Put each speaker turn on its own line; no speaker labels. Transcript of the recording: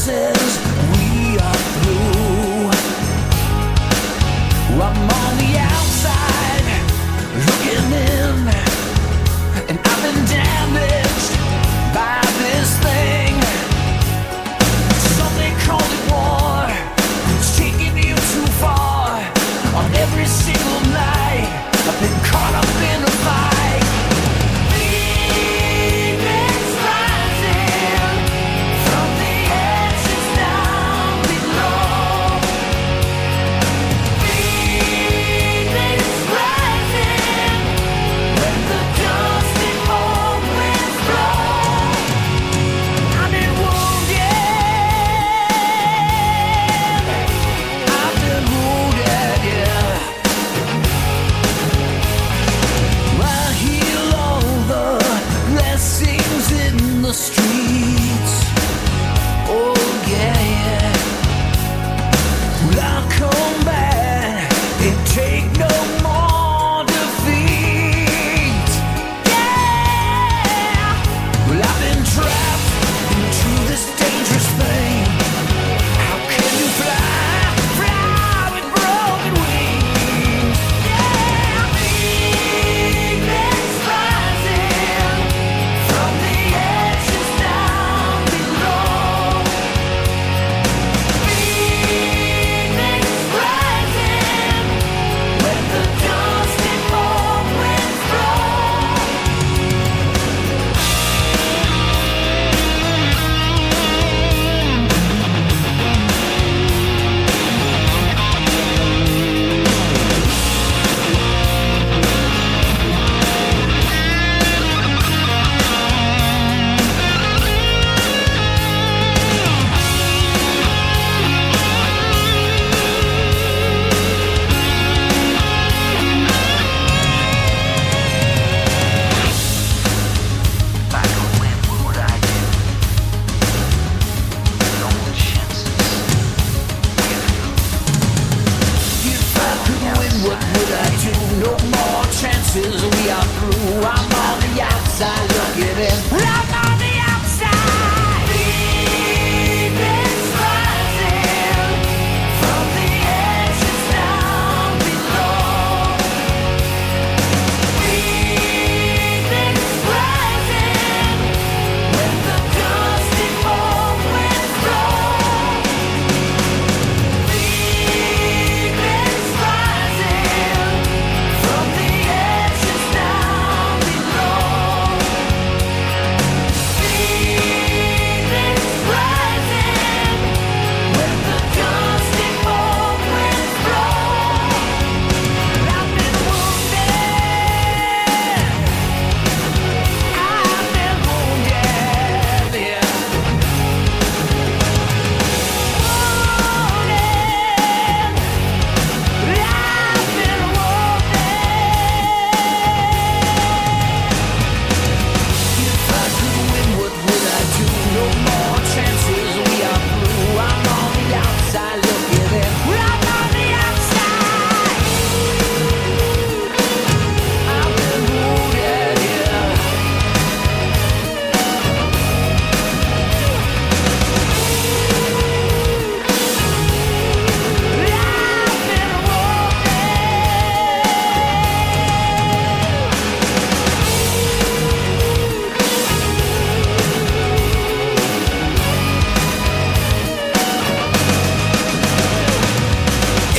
says we are through. I'm on the outside looking in, and I've been damaged.